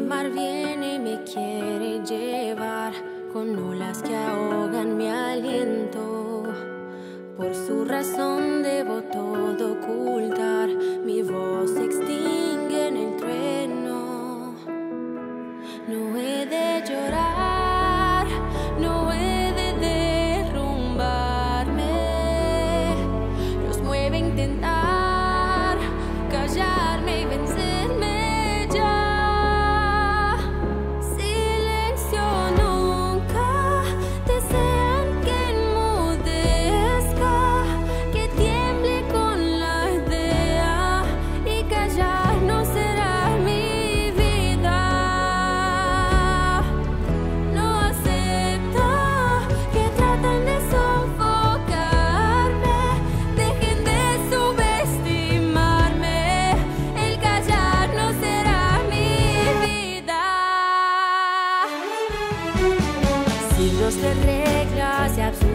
mar viene y me quiere llevar con olas que ahogan mi aliento. Por su razón debo todo ocultar, mi voz se extingue en el trueno. No he de Siglos de reglas y absurda